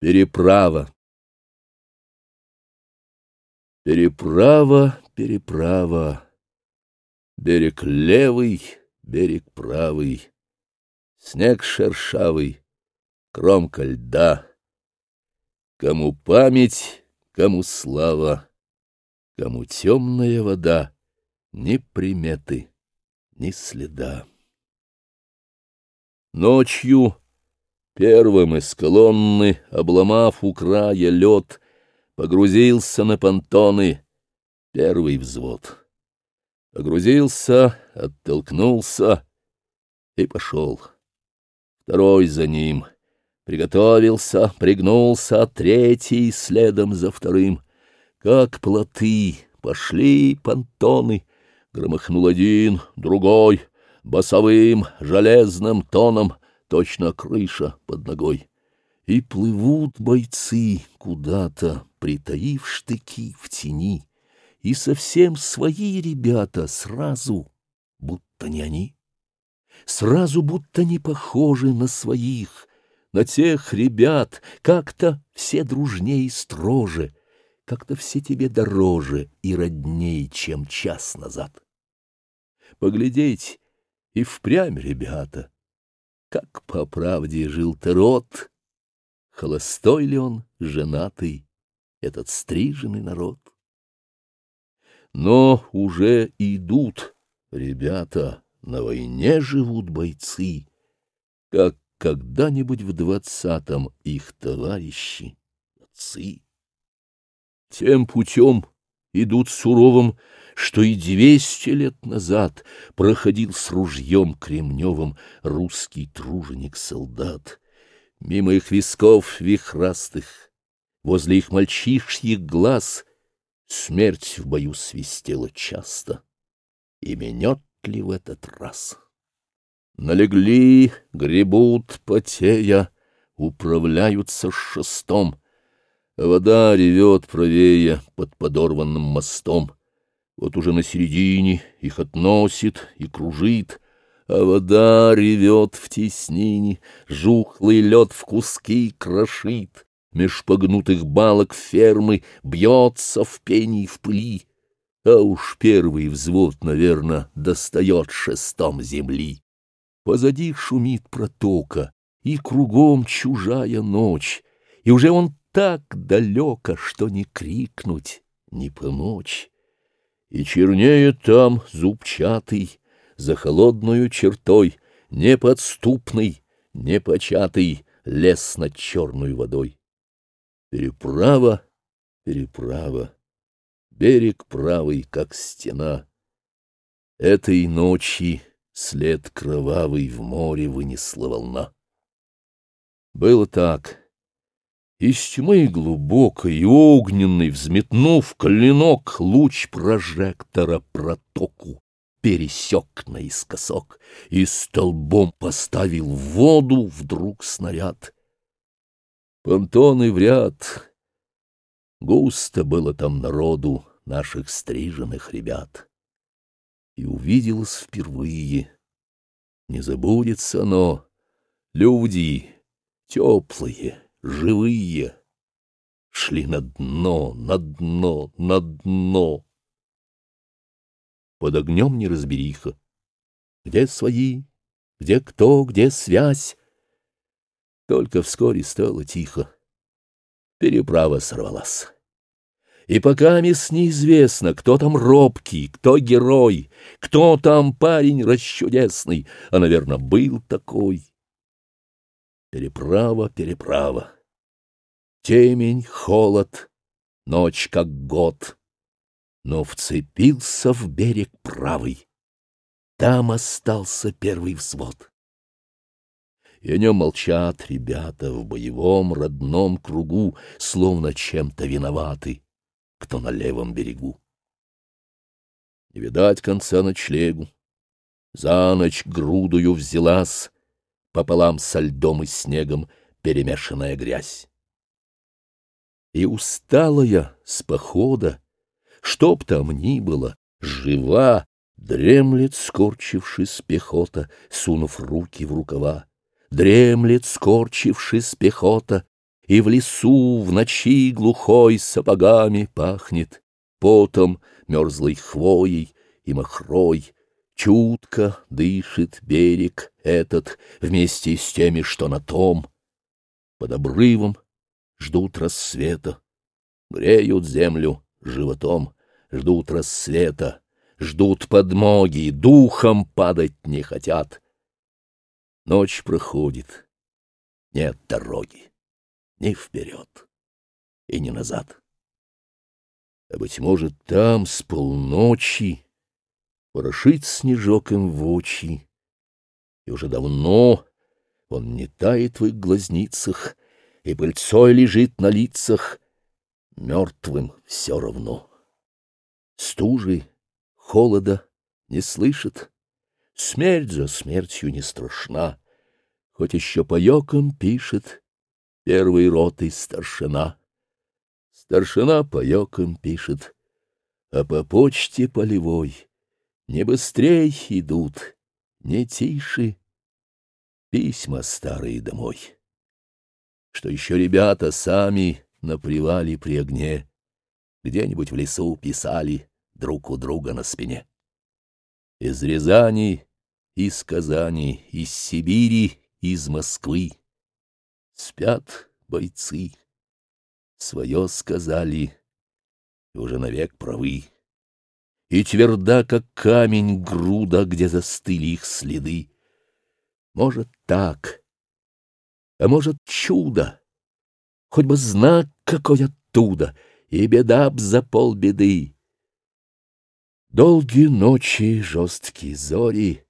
Переправа. Переправа, переправа. Берег левый, берег правый. Снег шершавый, кромка льда. Кому память, кому слава, Кому темная вода, Ни приметы, ни следа. Ночью Первым из колонны, обломав у края лед, погрузился на понтоны первый взвод. Погрузился, оттолкнулся и пошел. Второй за ним — Приготовился, пригнулся, третий следом за вторым. Как плоты пошли понтоны. Громыхнул один, другой, басовым, железным тоном — точно крыша под ногой. И плывут бойцы куда-то, притаив штыки в тени, и совсем свои ребята сразу, будто не они, сразу будто не похожи на своих, на тех ребят, как-то все дружнее и строже, как-то все тебе дороже и роднее, чем час назад. Поглядеть и впрямь, ребята — как по правде жил-то род, холостой ли он, женатый, этот стриженный народ? Но уже идут ребята, на войне живут бойцы, как когда-нибудь в двадцатом их товарищи, отцы. Тем путем идут суровым что и двести лет назад проходил с ружьем кремневым русский труженик-солдат. Мимо их висков вихрастых, возле их мальчишьих глаз смерть в бою свистела часто. И менет ли в этот раз? Налегли, гребут, потея, управляются шестом. Вода ревет правее под подорванным мостом. Вот уже на середине их относит и кружит, А вода ревет в теснине, жухлый лед в куски крошит, Меж погнутых балок фермы бьется в пении в пыли, А уж первый взвод, наверное, достает шестом земли. Позади шумит протока, и кругом чужая ночь, И уже он так далеко, что не крикнуть, не помочь. И чернее там зубчатый, за холодную чертой, Неподступный, непочатый лес над черной водой. Переправа, переправа, берег правый, как стена. Этой ночи след кровавый в море вынесла волна. Было так. Из тьмы глубокой и огненной, взметнув клинок, луч прожектора протоку пересек наискосок и столбом поставил в воду вдруг снаряд. Понтоны в ряд. Густо было там народу наших стриженных ребят. И увиделось впервые. Не забудется оно. Люди теплые живые, шли на дно, на дно, на дно. Под огнем неразбериха. Где свои, где кто, где связь? Только вскоре стало тихо. Переправа сорвалась. И пока мисс неизвестно, кто там робкий, кто герой, кто там парень расчудесный, а, наверное, был такой. Переправа, переправа. Темень, холод, ночь как год. Но вцепился в берег правый. Там остался первый взвод. И о нем молчат ребята в боевом родном кругу, Словно чем-то виноваты, кто на левом берегу. Не видать конца ночлегу. За ночь грудою взялась пополам со льдом и снегом перемешанная грязь. И усталая с похода, чтоб там ни было, жива, дремлет, скорчившись пехота, сунув руки в рукава, дремлет, скорчившись пехота, и в лесу в ночи глухой сапогами пахнет, потом, мерзлой хвоей и махрой, Чутко дышит берег этот вместе с теми, что на том. Под обрывом ждут рассвета, греют землю животом, ждут рассвета, ждут подмоги, духом падать не хотят. Ночь проходит, нет дороги ни вперед и ни назад. А, быть может, там с полночи Урошить снежок им в очи. И уже давно он не тает в их глазницах, и пыльцой лежит на лицах, мертвым все равно. Стужи, холода не слышит, смерть за смертью не страшна, хоть еще паеком пишет первой роты старшина. Старшина паеком пишет, а по почте полевой — не быстрей идут, не тише письма старые домой. Что еще ребята сами на привале при огне где-нибудь в лесу писали друг у друга на спине. Из Рязани, из Казани, из Сибири, из Москвы спят бойцы. Свое сказали, уже навек правы и тверда, как камень, груда, где застыли их следы. Может, так, а может, чудо, хоть бы знак какой оттуда, и беда б за полбеды. Долгие ночи, жесткие зори,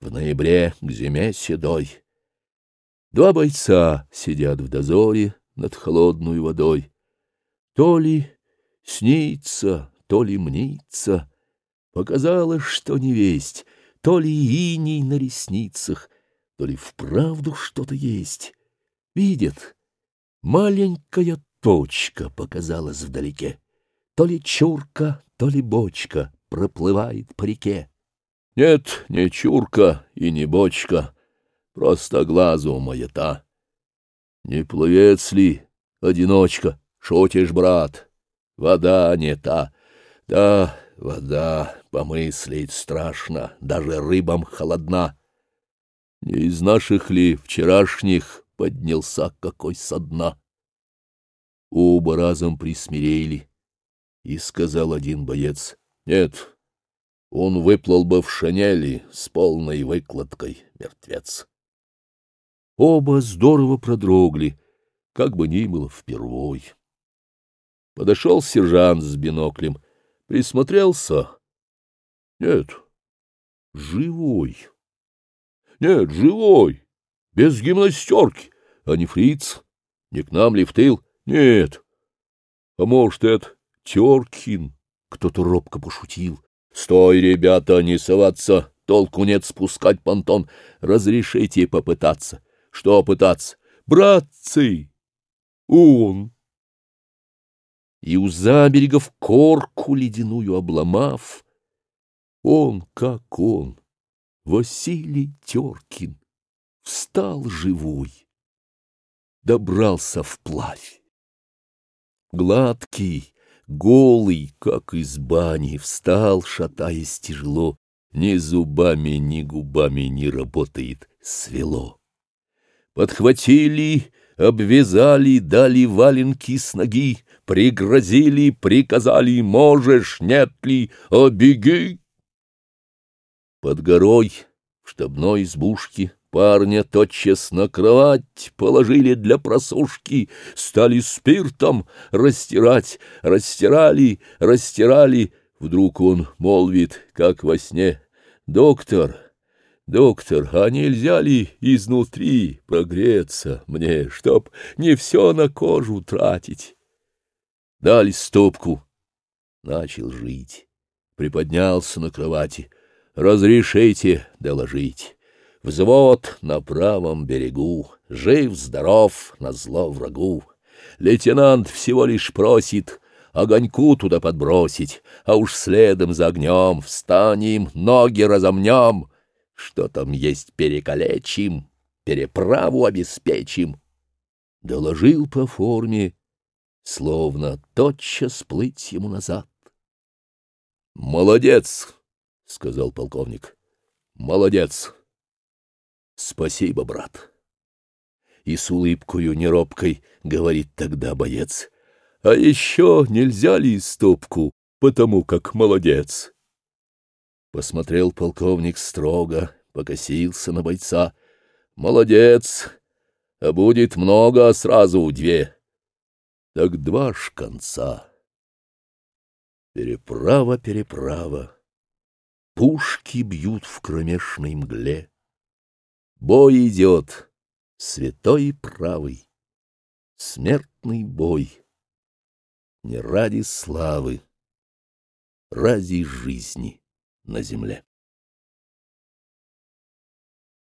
в ноябре к зиме седой. Два бойца сидят в дозоре над холодной водой. То ли снится то ли мнится. Показалось, что не весть, то ли иней на ресницах, то ли вправду что-то есть. Видит, маленькая точка показалась вдалеке. То ли чурка, то ли бочка проплывает по реке. Нет, не чурка и не бочка, просто глазу маята. Не пловец ли, одиночка, шутишь, брат? Вода не та, да, вода помыслить страшно, даже рыбам холодна. Не из наших ли вчерашних поднялся какой со дна? Оба разом присмирели, и сказал один боец, «Нет, он выплыл бы в шинели с полной выкладкой, мертвец». Оба здорово продрогли, как бы ни было впервой. Подошел сержант с биноклем — Присмотрелся? Нет. Живой. Нет, живой. Без гимнастерки. А не фриц? Не к нам ли в тыл? Нет. А может, это Теркин? Кто-то робко пошутил. Стой, ребята, не соваться. Толку нет спускать понтон. Разрешите попытаться. Что пытаться? Братцы! Он! и у заберегов корку ледяную обломав. Он, как он, Василий Теркин, встал живой, добрался вплавь. Гладкий, голый, как из бани, встал, шатаясь тяжело, ни зубами, ни губами не работает, свело. Подхватили, обвязали, дали валенки с ноги, пригрозили, приказали, можешь, нет ли, обеги. Под горой в штабной избушке парня тотчас на кровать положили для просушки, стали спиртом растирать, растирали, растирали. Вдруг он молвит, как во сне, «Доктор, доктор, а нельзя ли изнутри прогреться мне, чтоб не все на кожу тратить?» дали стопку. Начал жить. Приподнялся на кровати. «Разрешите доложить. Взвод на правом берегу, жив-здоров, на зло врагу. Лейтенант всего лишь просит огоньку туда подбросить, а уж следом за огнем встанем, ноги разомнем, что там есть перекалечим, переправу обеспечим». Доложил по форме словно тотчас плыть ему назад. «Молодец!» — сказал полковник. «Молодец! Спасибо, брат!» И с улыбкою неробкой говорит тогда боец. «А еще нельзя ли стопку, потому как молодец?» Посмотрел полковник строго, покосился на бойца. «Молодец! А будет много, а сразу две!» так два ж конца. Переправа, переправа, пушки бьют в кромешной мгле. Бой идет, святой и правый, смертный бой. Не ради славы, ради жизни на земле.